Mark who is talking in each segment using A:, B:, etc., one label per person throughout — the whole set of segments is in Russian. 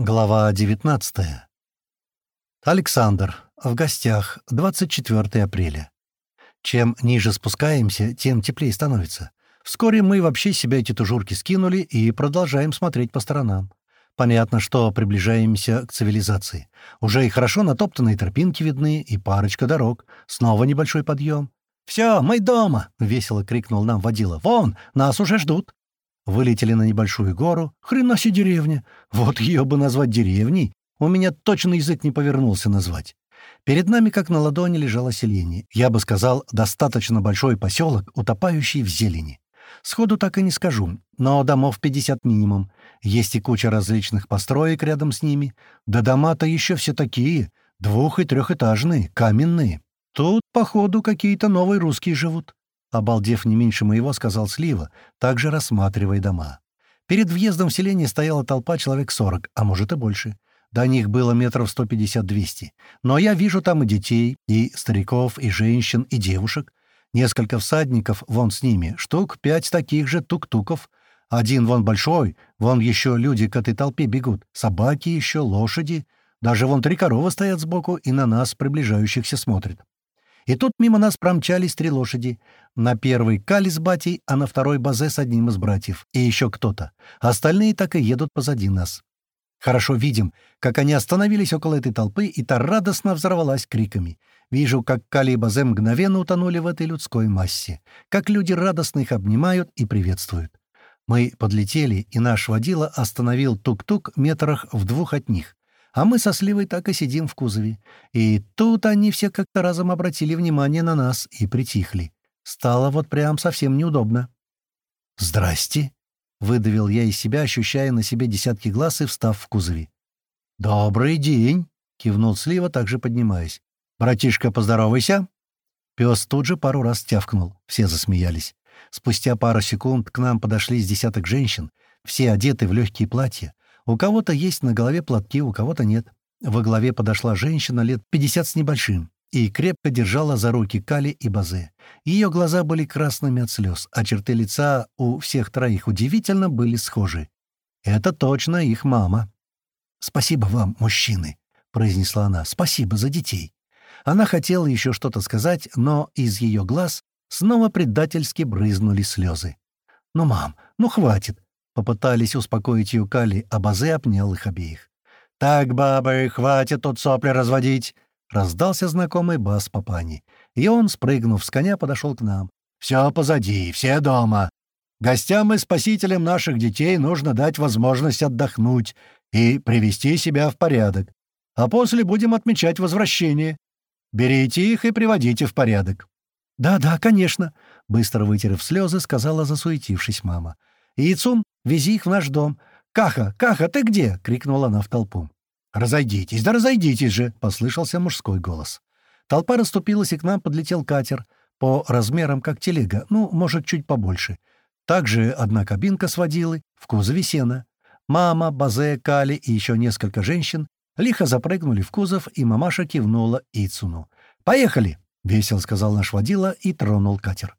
A: Глава 19. Александр. В гостях. 24 апреля. Чем ниже спускаемся, тем теплее становится. Вскоре мы вообще себя эти тужурки скинули и продолжаем смотреть по сторонам. Понятно, что приближаемся к цивилизации. Уже и хорошо натоптанные тропинки видны, и парочка дорог. Снова небольшой подъем. «Все, мы дома!» — весело крикнул нам водила. «Вон, нас уже ждут!» Вылетели на небольшую гору. Хрена деревня. Вот ее бы назвать деревней. У меня точно язык не повернулся назвать. Перед нами, как на ладони, лежало селение. Я бы сказал, достаточно большой поселок, утопающий в зелени. Сходу так и не скажу, но домов 50 минимум. Есть и куча различных построек рядом с ними. Да дома-то еще все такие, двух- и трехэтажные, каменные. Тут, походу, какие-то новые русские живут. Обалдев не меньше моего, сказал Слива, также рассматривая дома. Перед въездом в селение стояла толпа человек сорок, а может и больше. До них было метров сто пятьдесят-двести. Но я вижу там и детей, и стариков, и женщин, и девушек. Несколько всадников вон с ними, штук пять таких же тук-туков. Один вон большой, вон еще люди к этой толпе бегут, собаки еще, лошади. Даже вон три коровы стоят сбоку и на нас, приближающихся, смотрят. И тут мимо нас промчались три лошади. На первой Кали с батей, а на второй Базе с одним из братьев. И еще кто-то. Остальные так и едут позади нас. Хорошо видим, как они остановились около этой толпы, и та радостно взорвалась криками. Вижу, как Кали и Базе мгновенно утонули в этой людской массе. Как люди радостно их обнимают и приветствуют. Мы подлетели, и наш водила остановил тук-тук метрах в двух от них. А мы со Сливой так и сидим в кузове. И тут они все как-то разом обратили внимание на нас и притихли. Стало вот прям совсем неудобно. «Здрасте!» — выдавил я из себя, ощущая на себе десятки глаз и встав в кузове. «Добрый день!» — кивнул Слива, также поднимаясь. «Братишка, поздоровайся!» Пес тут же пару раз тявкнул. Все засмеялись. Спустя пару секунд к нам подошли с десяток женщин, все одеты в легкие платья, у кого-то есть на голове платки, у кого-то нет. Во главе подошла женщина лет 50 с небольшим и крепко держала за руки Кали и Базе. Ее глаза были красными от слез, а черты лица у всех троих удивительно были схожи. Это точно их мама. «Спасибо вам, мужчины», — произнесла она. «Спасибо за детей». Она хотела еще что-то сказать, но из ее глаз снова предательски брызнули слезы. «Ну, мам, ну хватит. Попытались успокоить ее Кали, а Базе обнял их обеих. «Так, бабы, хватит тут сопли разводить!» Раздался знакомый бас Папани. И он, спрыгнув с коня, подошел к нам. «Все позади, все дома. Гостям и спасителям наших детей нужно дать возможность отдохнуть и привести себя в порядок. А после будем отмечать возвращение. Берите их и приводите в порядок». «Да-да, конечно», — быстро вытерев слезы, сказала засуетившись мама. «Яйцум, вези их в наш дом. Каха, Каха, ты где?» — крикнула она в толпу. «Разойдитесь, да разойдитесь же!» — послышался мужской голос. Толпа расступилась, и к нам подлетел катер. По размерам, как телега, ну, может, чуть побольше. Также одна кабинка с водилой, в кузове сена. Мама, Базе, Кали и еще несколько женщин лихо запрыгнули в кузов, и мамаша кивнула Ицуну. «Поехали!» — весело сказал наш водила и тронул катер.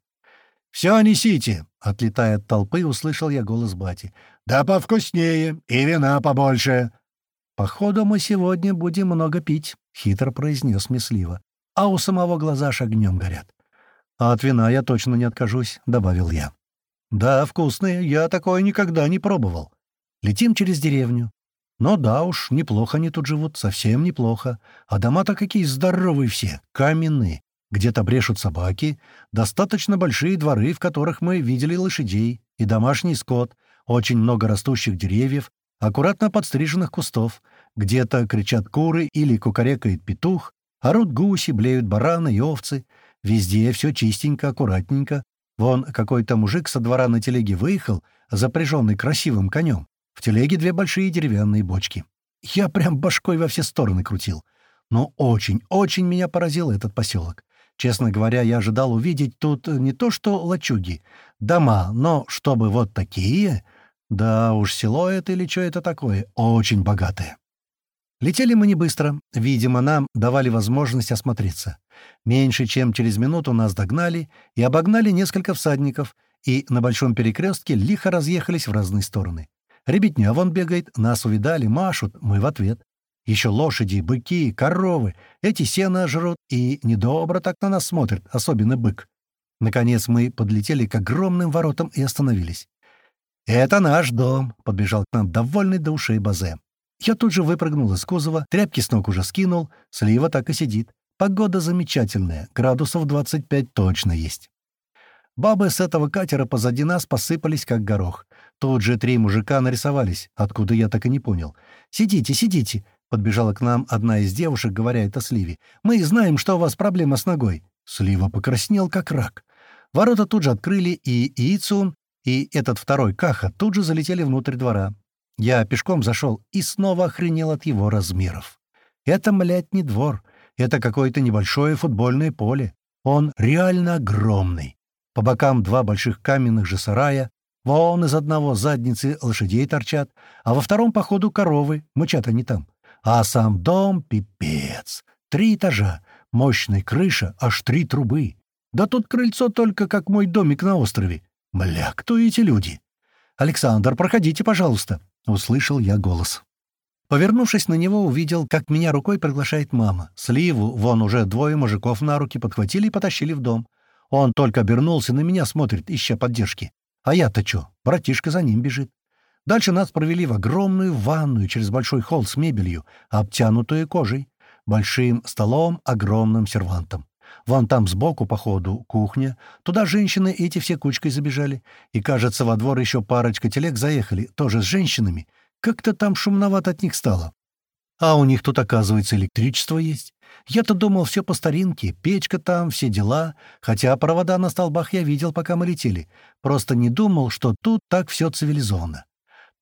A: «Все несите!» — отлетая от толпы, услышал я голос бати. «Да повкуснее и вина побольше!» «Походу, мы сегодня будем много пить», — хитро произнес Месливо. «А у самого глаза огнем горят». «А от вина я точно не откажусь», — добавил я. «Да, вкусные, я такое никогда не пробовал. Летим через деревню. Но да уж, неплохо они тут живут, совсем неплохо. А дома-то какие здоровые все, каменные. Где-то брешут собаки, достаточно большие дворы, в которых мы видели лошадей, и домашний скот, очень много растущих деревьев, аккуратно подстриженных кустов, где-то кричат куры или кукарекает петух, орут гуси, блеют бараны и овцы. Везде все чистенько, аккуратненько. Вон какой-то мужик со двора на телеге выехал, запряженный красивым конем. В телеге две большие деревянные бочки. Я прям башкой во все стороны крутил. Но очень, очень меня поразил этот поселок. Честно говоря, я ожидал увидеть тут не то что лачуги, дома, но чтобы вот такие... Да уж, село это или что это такое, очень богатое. Летели мы не быстро. Видимо, нам давали возможность осмотреться. Меньше чем через минуту нас догнали и обогнали несколько всадников, и на большом перекрестке лихо разъехались в разные стороны. Ребятня вон бегает, нас увидали, машут, мы в ответ. Еще лошади, быки, коровы. Эти сено жрут и недобро так на нас смотрят, особенно бык. Наконец мы подлетели к огромным воротам и остановились. «Это наш дом», — подбежал к нам довольный до ушей Базе. Я тут же выпрыгнул из кузова, тряпки с ног уже скинул, слива так и сидит. Погода замечательная, градусов 25 точно есть. Бабы с этого катера позади нас посыпались, как горох. Тут же три мужика нарисовались, откуда я так и не понял. «Сидите, сидите!» — подбежала к нам одна из девушек, говоря это Сливе. «Мы знаем, что у вас проблема с ногой». Слива покраснел, как рак. Ворота тут же открыли, и Иицун, и этот второй Каха тут же залетели внутрь двора. Я пешком зашел и снова охренел от его размеров. Это, млядь, не двор. Это какое-то небольшое футбольное поле. Он реально огромный. По бокам два больших каменных же сарая. Вон из одного задницы лошадей торчат, а во втором, походу, коровы. Мычат они там. А сам дом — пипец. Три этажа, мощная крыша, аж три трубы. Да тут крыльцо только как мой домик на острове. Бля, кто эти люди? «Александр, проходите, пожалуйста», — услышал я голос. Повернувшись на него, увидел, как меня рукой приглашает мама. Сливу, вон уже двое мужиков на руки подхватили и потащили в дом. Он только обернулся, на меня смотрит, ища поддержки. А я-то чё? Братишка за ним бежит. Дальше нас провели в огромную ванную через большой холл с мебелью, обтянутую кожей, большим столом, огромным сервантом. Вон там сбоку, по ходу, кухня. Туда женщины эти все кучкой забежали. И, кажется, во двор еще парочка телег заехали, тоже с женщинами. Как-то там шумновато от них стало. А у них тут, оказывается, электричество есть. Я-то думал, все по старинке, печка там, все дела, хотя провода на столбах я видел, пока мы летели. Просто не думал, что тут так все цивилизованно.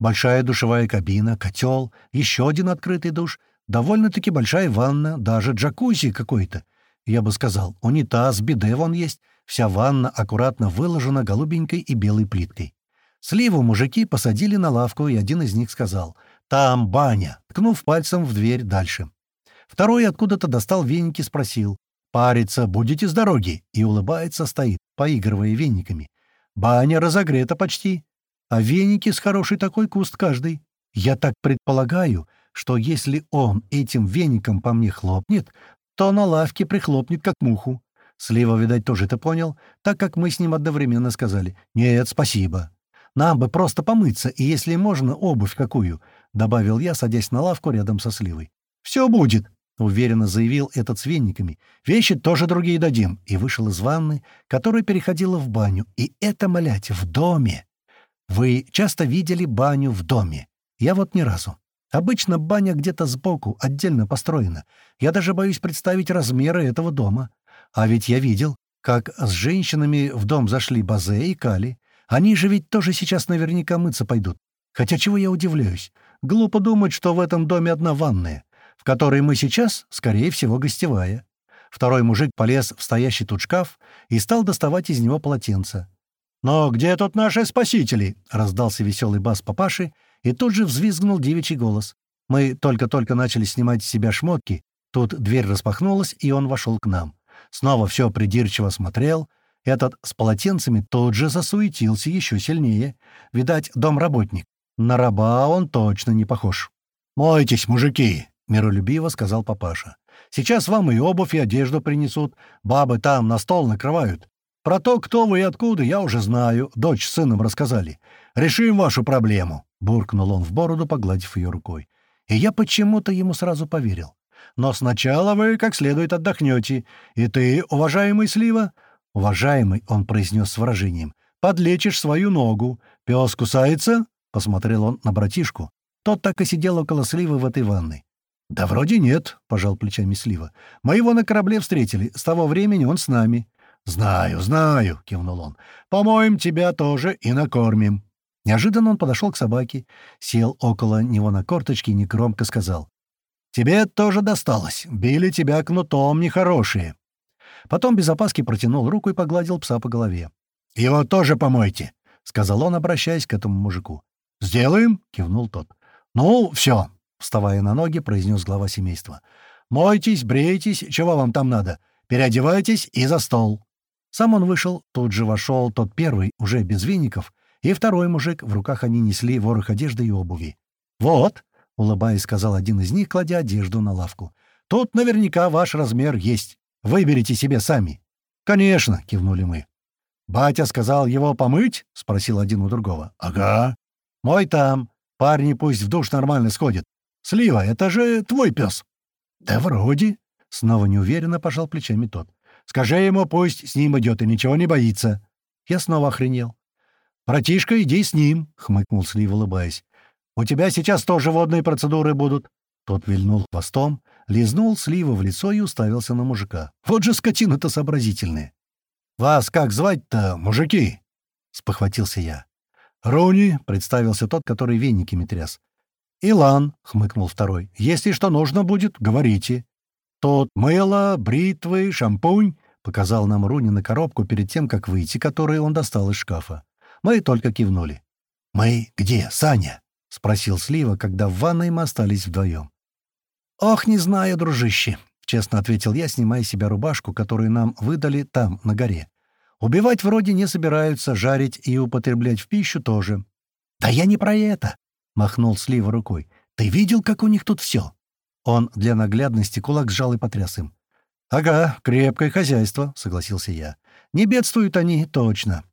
A: Большая душевая кабина, котел, еще один открытый душ, довольно-таки большая ванна, даже джакузи какой-то. Я бы сказал, унитаз, биде вон есть, вся ванна аккуратно выложена голубенькой и белой плиткой. Сливу мужики посадили на лавку, и один из них сказал «Там баня», ткнув пальцем в дверь дальше. Второй откуда-то достал веники, спросил. «Париться будете с дороги?» И улыбается, стоит, поигрывая вениками. «Баня разогрета почти. А веники с хороший такой куст каждый. Я так предполагаю, что если он этим веником по мне хлопнет, то на лавке прихлопнет, как муху. Слива, видать, тоже это понял, так как мы с ним одновременно сказали «Нет, спасибо». «Нам бы просто помыться, и, если можно, обувь какую», — добавил я, садясь на лавку рядом со Сливой. «Все будет», — уверенно заявил этот с вениками. «Вещи тоже другие дадим». И вышел из ванны, которая переходила в баню. И это, молять, в доме. Вы часто видели баню в доме? Я вот ни разу. Обычно баня где-то сбоку, отдельно построена. Я даже боюсь представить размеры этого дома. А ведь я видел, как с женщинами в дом зашли Базе и Кали. Они же ведь тоже сейчас наверняка мыться пойдут. Хотя чего я удивляюсь? Глупо думать, что в этом доме одна ванная в которой мы сейчас, скорее всего, гостевая. Второй мужик полез в стоящий тут шкаф и стал доставать из него полотенце. «Но где тут наши спасители?» — раздался веселый бас папаши, и тут же взвизгнул девичий голос. Мы только-только начали снимать с себя шмотки. Тут дверь распахнулась, и он вошел к нам. Снова все придирчиво смотрел. Этот с полотенцами тут же засуетился еще сильнее. Видать, домработник. На раба он точно не похож. «Мойтесь, мужики!» — миролюбиво сказал папаша. «Сейчас вам и обувь, и одежду принесут. Бабы там на стол накрывают. Про то, кто вы и откуда, я уже знаю. Дочь с сыном рассказали. Решим вашу проблему», — буркнул он в бороду, погладив ее рукой. И я почему-то ему сразу поверил. «Но сначала вы как следует отдохнете. И ты, уважаемый Слива...» «Уважаемый», — он произнес с выражением, — «подлечишь свою ногу. Пес кусается?» — посмотрел он на братишку. Тот так и сидел около Сливы в этой ванной. «Да вроде нет», — пожал плечами Слива. «Мы его на корабле встретили. С того времени он с нами». «Знаю, знаю», — кивнул он. «Помоем тебя тоже и накормим». Неожиданно он подошел к собаке, сел около него на корточки и негромко сказал. «Тебе тоже досталось. Били тебя кнутом нехорошие». Потом без опаски протянул руку и погладил пса по голове. «Его тоже помойте», — сказал он, обращаясь к этому мужику. «Сделаем?» — кивнул тот. «Ну, все, Вставая на ноги, произнес глава семейства. «Мойтесь, брейтесь, чего вам там надо? Переодевайтесь и за стол». Сам он вышел, тут же вошел тот первый, уже без веников, и второй мужик, в руках они несли ворох одежды и обуви. «Вот», — улыбаясь, сказал один из них, кладя одежду на лавку, — «тут наверняка ваш размер есть. Выберите себе сами». «Конечно», — кивнули мы. «Батя сказал его помыть?» — спросил один у другого. «Ага». «Мой там. Парни пусть в душ нормально сходят. Слива, это же твой пес». «Да вроде». Снова неуверенно пожал плечами тот. «Скажи ему, пусть с ним идет и ничего не боится». Я снова охренел. «Братишка, иди с ним», — хмыкнул Слив, улыбаясь. «У тебя сейчас тоже водные процедуры будут». Тот вильнул хвостом, лизнул Слива в лицо и уставился на мужика. «Вот же скотина-то сообразительная». «Вас как звать-то, мужики?» — спохватился я. «Руни», — представился тот, который вениками тряс. «Илан», — хмыкнул второй, — «если что нужно будет, говорите». «Тут мыло, бритвы, шампунь», — показал нам Руни на коробку перед тем, как выйти, которую он достал из шкафа. Мы только кивнули. «Мы где, Саня?» — спросил Слива, когда в ванной мы остались вдвоем. «Ох, не знаю, дружище», честно ответил я, снимая себя рубашку, которую нам выдали там, на горе. Убивать вроде не собираются, жарить и употреблять в пищу тоже. «Да я не про это!» — махнул Слива рукой. «Ты видел, как у них тут все?» Он для наглядности кулак сжал и потряс им. «Ага, крепкое хозяйство», — согласился я. «Не бедствуют они, точно».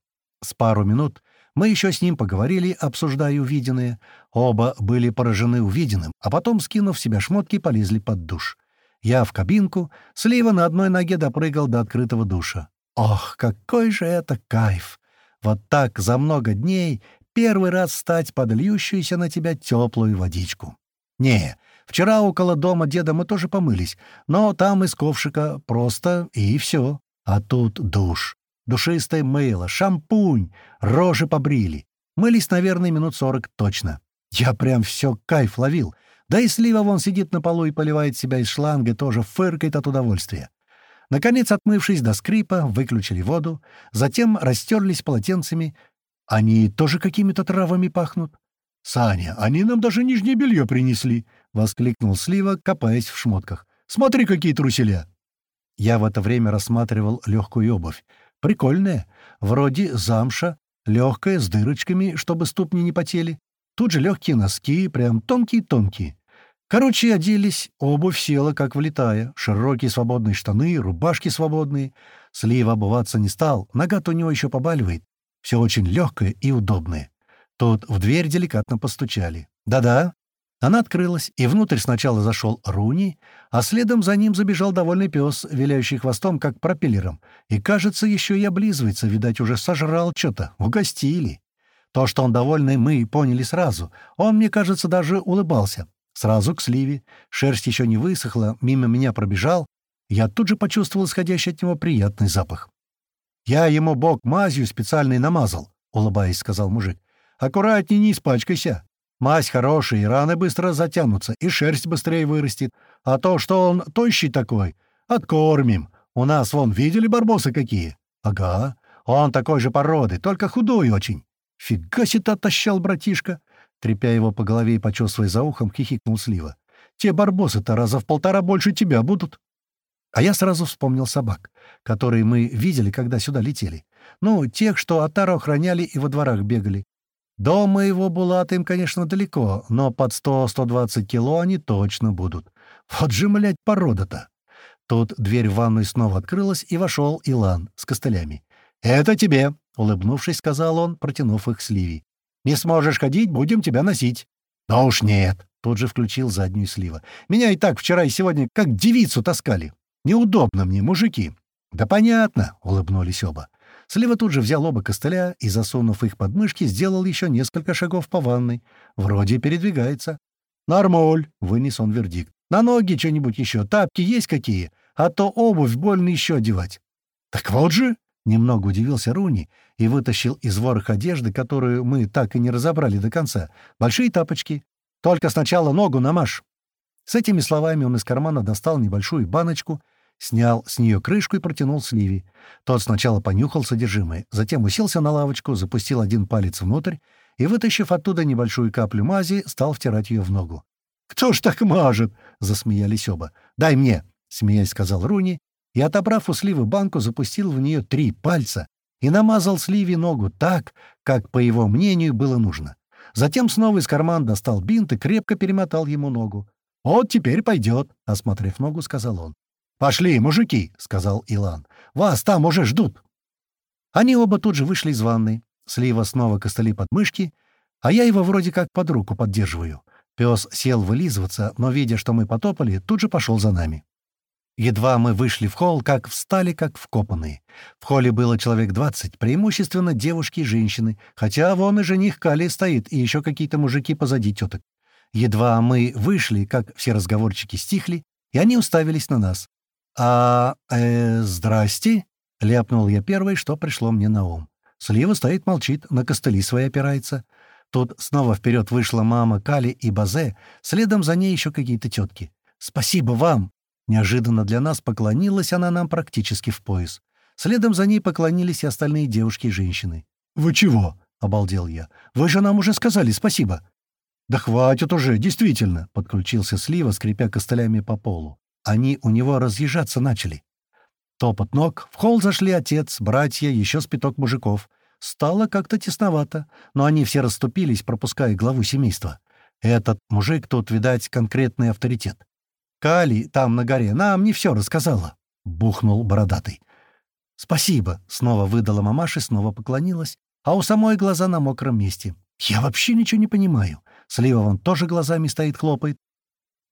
A: С пару минут мы еще с ним поговорили, обсуждая увиденное. Оба были поражены увиденным, а потом, скинув себя шмотки, полезли под душ. Я в кабинку, Слива на одной ноге допрыгал до открытого душа. Ох, какой же это кайф! Вот так за много дней первый раз стать под льющуюся на тебя теплую водичку. Не, вчера около дома деда мы тоже помылись, но там из ковшика просто и все. А тут душ. Душистое мыло, шампунь, рожи побрили. Мылись, наверное, минут сорок точно. Я прям все кайф ловил — да и слива вон сидит на полу и поливает себя из шланга, тоже фыркает от удовольствия. Наконец, отмывшись до скрипа, выключили воду, затем растерлись полотенцами. Они тоже какими-то травами пахнут. «Саня, они нам даже нижнее белье принесли!» — воскликнул Слива, копаясь в шмотках. «Смотри, какие труселя!» Я в это время рассматривал легкую обувь. Прикольная. Вроде замша, легкая, с дырочками, чтобы ступни не потели. Тут же легкие носки, прям тонкие-тонкие. Короче, оделись, обувь села, как влетая. Широкие свободные штаны, рубашки свободные. Слива обуваться не стал, нога-то у него еще побаливает. Все очень легкое и удобное. Тут в дверь деликатно постучали. Да-да. Она открылась, и внутрь сначала зашел Руни, а следом за ним забежал довольный пес, виляющий хвостом, как пропеллером. И, кажется, еще и облизывается, видать, уже сожрал что-то. Угостили. То, что он довольный, мы поняли сразу. Он, мне кажется, даже улыбался. Сразу к сливе. Шерсть еще не высохла, мимо меня пробежал. Я тут же почувствовал исходящий от него приятный запах. «Я ему бок мазью специальной намазал», — улыбаясь, сказал мужик. «Аккуратней, не испачкайся. Мазь хорошая, и раны быстро затянутся, и шерсть быстрее вырастет. А то, что он тощий такой, откормим. У нас, вон, видели барбосы какие?» «Ага. Он такой же породы, только худой очень. «Фига себе оттащал, братишка!» Трепя его по голове и почесывая за ухом, хихикнул Слива. «Те барбосы-то раза в полтора больше тебя будут!» А я сразу вспомнил собак, которые мы видели, когда сюда летели. Ну, тех, что Атару охраняли и во дворах бегали. До моего Булата им, конечно, далеко, но под 100-120 кило они точно будут. Вот же, млядь, порода-то! Тут дверь в ванную снова открылась, и вошел Илан с костылями. «Это тебе!» — улыбнувшись, сказал он, протянув их сливи. «Не сможешь ходить, будем тебя носить». «Да уж нет», — тут же включил заднюю слива. «Меня и так вчера и сегодня как девицу таскали. Неудобно мне, мужики». «Да понятно», — улыбнулись оба. Слива тут же взял оба костыля и, засунув их под мышки, сделал еще несколько шагов по ванной. Вроде передвигается. «Нормоль», — вынес он вердикт. «На ноги что-нибудь еще, тапки есть какие? А то обувь больно еще одевать». «Так вот же», Немного удивился Руни и вытащил из ворох одежды, которую мы так и не разобрали до конца, большие тапочки. «Только сначала ногу намажь». С этими словами он из кармана достал небольшую баночку, снял с нее крышку и протянул Сливи. Тот сначала понюхал содержимое, затем уселся на лавочку, запустил один палец внутрь и, вытащив оттуда небольшую каплю мази, стал втирать ее в ногу. «Кто ж так мажет?» — засмеялись оба. «Дай мне!» — смеясь сказал Руни и, отобрав у сливы банку, запустил в нее три пальца и намазал Сливе ногу так, как, по его мнению, было нужно. Затем снова из кармана достал бинт и крепко перемотал ему ногу. «Вот теперь пойдет», — осмотрев ногу, сказал он. «Пошли, мужики», — сказал Илан. «Вас там уже ждут». Они оба тут же вышли из ванной. Слива снова костыли под мышки, а я его вроде как под руку поддерживаю. Пес сел вылизываться, но, видя, что мы потопали, тут же пошел за нами. Едва мы вышли в холл, как встали, как вкопанные. В холле было человек двадцать, преимущественно девушки и женщины, хотя вон и жених Кали стоит, и еще какие-то мужики позади теток. Едва мы вышли, как все разговорчики стихли, и они уставились на нас. «А... э... здрасте», — ляпнул я первый, что пришло мне на ум. Слива стоит, молчит, на костыли свои опирается. Тут снова вперед вышла мама Кали и Базе, следом за ней еще какие-то тетки. «Спасибо вам!» Неожиданно для нас поклонилась она нам практически в пояс. Следом за ней поклонились и остальные девушки и женщины. «Вы чего?» — обалдел я. «Вы же нам уже сказали спасибо». «Да хватит уже, действительно!» — подключился Слива, скрипя костылями по полу. Они у него разъезжаться начали. Топот ног, в холл зашли отец, братья, еще спиток мужиков. Стало как-то тесновато, но они все расступились, пропуская главу семейства. Этот мужик тут, видать, конкретный авторитет. Кали там на горе нам не все рассказала», — бухнул бородатый. «Спасибо», — снова выдала мамаша, снова поклонилась, а у самой глаза на мокром месте. «Я вообще ничего не понимаю. Слива вон тоже глазами стоит, хлопает».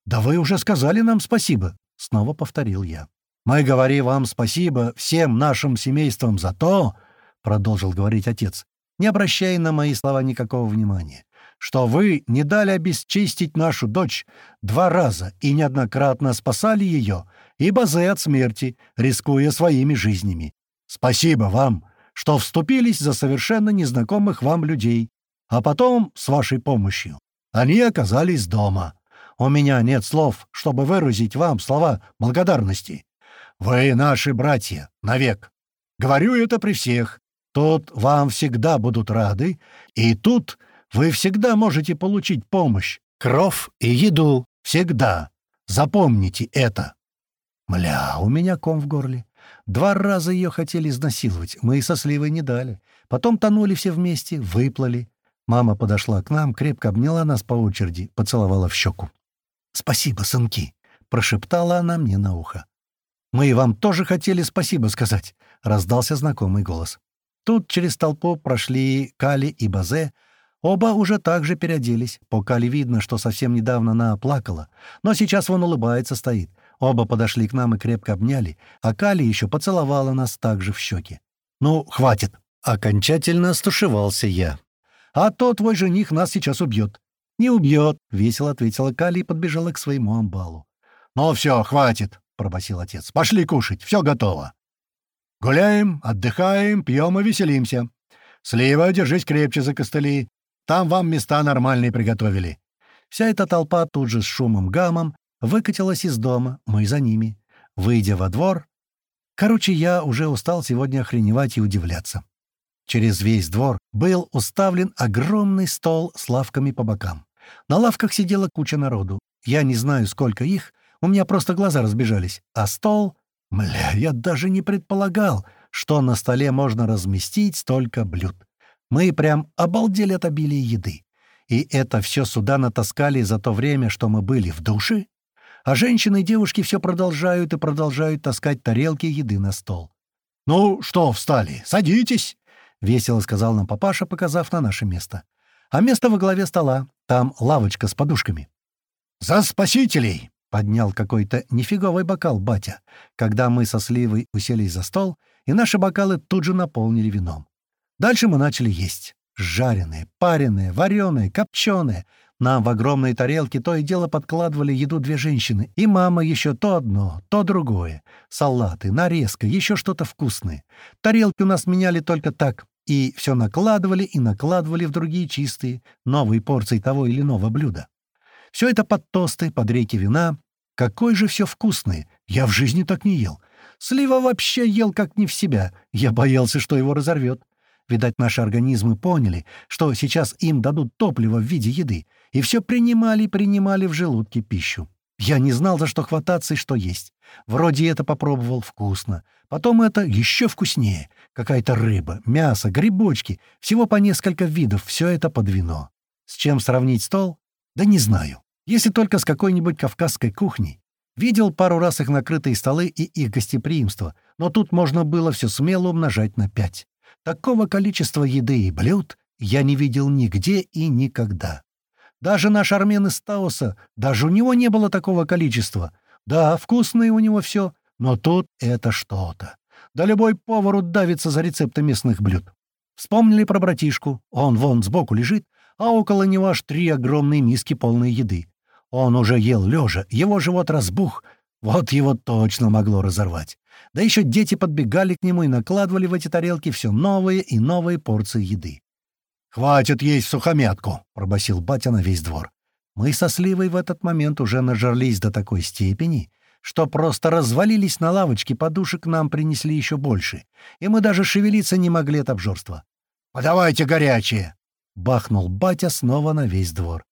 A: «Да вы уже сказали нам спасибо», — снова повторил я. «Мы говорим вам спасибо всем нашим семействам за то», — продолжил говорить отец, не обращая на мои слова никакого внимания, что вы не дали обесчистить нашу дочь два раза и неоднократно спасали ее и Базе от смерти, рискуя своими жизнями. Спасибо вам, что вступились за совершенно незнакомых вам людей, а потом, с вашей помощью, они оказались дома. У меня нет слов, чтобы выразить вам слова благодарности. Вы наши братья, навек. Говорю это при всех. Тут вам всегда будут рады, и тут вы всегда можете получить помощь, кров и еду. Всегда. Запомните это. Мля, у меня ком в горле. Два раза ее хотели изнасиловать, мы и со Сливой не дали. Потом тонули все вместе, выплыли. Мама подошла к нам, крепко обняла нас по очереди, поцеловала в щеку. «Спасибо, сынки!» — прошептала она мне на ухо. «Мы и вам тоже хотели спасибо сказать», — раздался знакомый голос. Тут через толпу прошли Кали и Базе, Оба уже так же переоделись. По Кали видно, что совсем недавно она плакала. Но сейчас вон улыбается, стоит. Оба подошли к нам и крепко обняли, а Кали еще поцеловала нас также в щеки. «Ну, хватит!» — окончательно стушевался я. «А то твой жених нас сейчас убьет». «Не убьет», — весело ответила Кали и подбежала к своему амбалу. «Ну все, хватит», — пробасил отец. «Пошли кушать, все готово». «Гуляем, отдыхаем, пьем и веселимся. Слива, держись крепче за костыли. Там вам места нормальные приготовили». Вся эта толпа тут же с шумом-гамом выкатилась из дома, мы за ними. Выйдя во двор... Короче, я уже устал сегодня охреневать и удивляться. Через весь двор был уставлен огромный стол с лавками по бокам. На лавках сидела куча народу. Я не знаю, сколько их, у меня просто глаза разбежались. А стол... Мля, я даже не предполагал, что на столе можно разместить столько блюд. Мы прям обалдели от обилия еды. И это все сюда натаскали за то время, что мы были в душе. А женщины и девушки все продолжают и продолжают таскать тарелки еды на стол. «Ну что встали? Садитесь!» — весело сказал нам папаша, показав на наше место. А место во главе стола. Там лавочка с подушками. «За спасителей!» — поднял какой-то нифиговый бокал батя, когда мы со Сливой уселись за стол, и наши бокалы тут же наполнили вином. Дальше мы начали есть. Жареные, пареные, вареные, копченые. Нам в огромные тарелки то и дело подкладывали еду две женщины, и мама еще то одно, то другое. Салаты, нарезка, еще что-то вкусное. Тарелки у нас меняли только так, и все накладывали и накладывали в другие чистые, новые порции того или иного блюда. Все это под тосты, под реки вина. Какое же все вкусное! Я в жизни так не ел. Слива вообще ел как не в себя. Я боялся, что его разорвет. Видать, наши организмы поняли, что сейчас им дадут топливо в виде еды, и все принимали и принимали в желудке пищу. Я не знал, за что хвататься и что есть. Вроде это попробовал вкусно. Потом это еще вкуснее. Какая-то рыба, мясо, грибочки. Всего по несколько видов. Все это под вино. С чем сравнить стол? Да не знаю. Если только с какой-нибудь кавказской кухней. Видел пару раз их накрытые столы и их гостеприимство, но тут можно было все смело умножать на пять. Такого количества еды и блюд я не видел нигде и никогда. Даже наш армен из Таоса, даже у него не было такого количества. Да, вкусное у него все, но тут это что-то. Да любой повар удавится за рецепты местных блюд. Вспомнили про братишку. Он вон сбоку лежит, а около него аж три огромные миски полные еды. Он уже ел лежа, его живот разбух, вот его точно могло разорвать. Да еще дети подбегали к нему и накладывали в эти тарелки все новые и новые порции еды. «Хватит есть сухомятку!» — пробасил батя на весь двор. Мы со Сливой в этот момент уже нажрались до такой степени, что просто развалились на лавочке, подушек нам принесли еще больше, и мы даже шевелиться не могли от обжорства. «Подавайте горячее!» — бахнул батя снова на весь двор.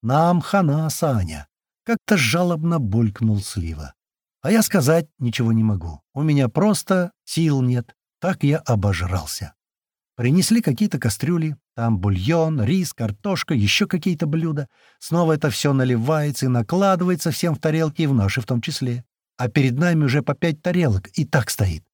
A: «Нам хана, Саня!» — как-то жалобно булькнул Слива. А я сказать ничего не могу. У меня просто сил нет. Так я обожрался. Принесли какие-то кастрюли, там бульон, рис, картошка, еще какие-то блюда. Снова это все наливается и накладывается всем в тарелки, и в наши в том числе. А перед нами уже по пять тарелок, и так стоит.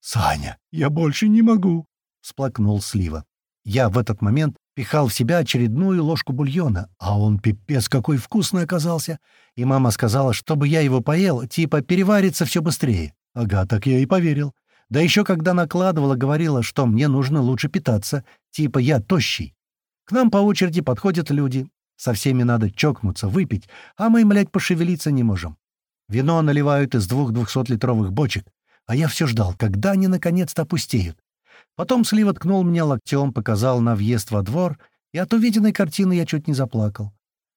A: «Саня, я больше не могу!» — сплакнул Слива. Я в этот момент пихал в себя очередную ложку бульона, а он пипец какой вкусный оказался. И мама сказала, чтобы я его поел, типа переварится все быстрее. Ага, так я и поверил. Да еще когда накладывала, говорила, что мне нужно лучше питаться, типа я тощий. К нам по очереди подходят люди. Со всеми надо чокнуться, выпить, а мы, млядь, пошевелиться не можем. Вино наливают из двух двухсотлитровых бочек, а я все ждал, когда они наконец-то опустеют. Потом Слива ткнул меня локтем, показал на въезд во двор, и от увиденной картины я чуть не заплакал.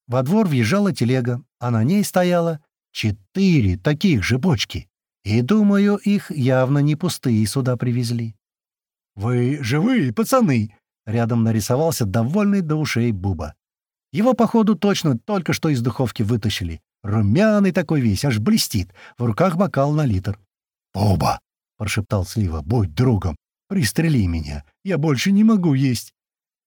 A: Во двор въезжала телега, а на ней стояло четыре таких же бочки. И, думаю, их явно не пустые сюда привезли. «Вы живые, пацаны!» — рядом нарисовался довольный до ушей Буба. Его, походу, точно только что из духовки вытащили. Румяный такой весь, аж блестит. В руках бокал на литр. «Буба!» — прошептал Слива. «Будь другом. Пристрели меня. Я больше не могу есть».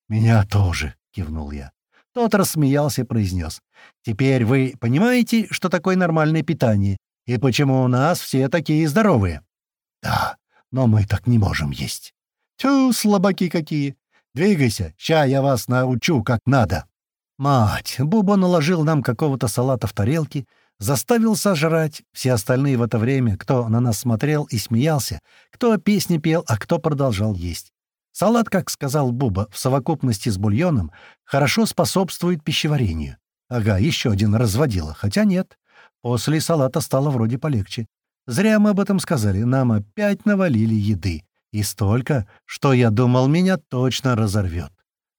A: «Меня тоже», — кивнул я. Тот рассмеялся и произнес. «Теперь вы понимаете, что такое нормальное питание? И почему у нас все такие здоровые? Да, но мы так не можем есть. Тю, слабаки какие. Двигайся, ща я вас научу, как надо. Мать, Буба наложил нам какого-то салата в тарелки, заставил сожрать. Все остальные в это время, кто на нас смотрел и смеялся, кто песни пел, а кто продолжал есть. Салат, как сказал Буба, в совокупности с бульоном хорошо способствует пищеварению. Ага, еще один разводила, хотя нет. После салата стало вроде полегче. Зря мы об этом сказали, нам опять навалили еды. И столько, что я думал, меня точно разорвет.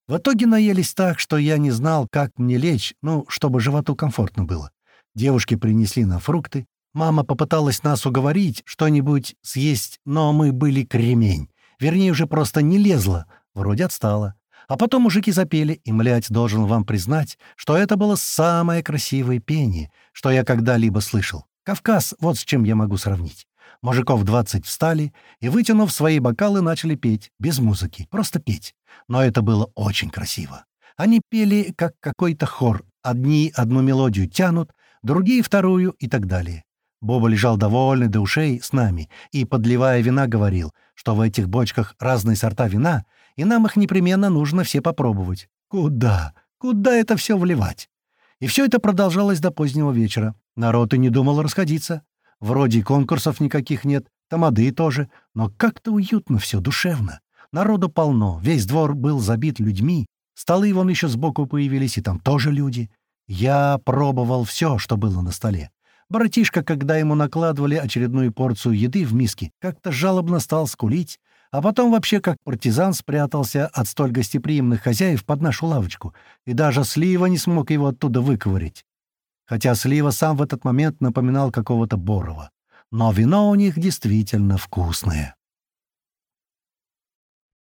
A: В итоге наелись так, что я не знал, как мне лечь, ну, чтобы животу комфортно было. Девушки принесли на фрукты. Мама попыталась нас уговорить что-нибудь съесть, но мы были кремень. Вернее, уже просто не лезла, вроде отстала. А потом мужики запели, и, млять, должен вам признать, что это было самое красивое пение, что я когда-либо слышал. Кавказ, вот с чем я могу сравнить. Мужиков двадцать встали и, вытянув свои бокалы, начали петь, без музыки, просто петь. Но это было очень красиво. Они пели, как какой-то хор. Одни одну мелодию тянут, другие — вторую и так далее. Боба лежал довольный до ушей с нами и, подливая вина, говорил, что в этих бочках разные сорта вина, и нам их непременно нужно все попробовать. Куда? Куда это все вливать? И все это продолжалось до позднего вечера. Народ и не думал расходиться. Вроде конкурсов никаких нет, тамады тоже, но как-то уютно все, душевно. Народу полно, весь двор был забит людьми, столы вон еще сбоку появились, и там тоже люди. Я пробовал все, что было на столе. Братишка, когда ему накладывали очередную порцию еды в миске, как-то жалобно стал скулить, а потом вообще как партизан спрятался от столь гостеприимных хозяев под нашу лавочку, и даже Слива не смог его оттуда выковырить. Хотя Слива сам в этот момент напоминал какого-то Борова. Но вино у них действительно вкусное.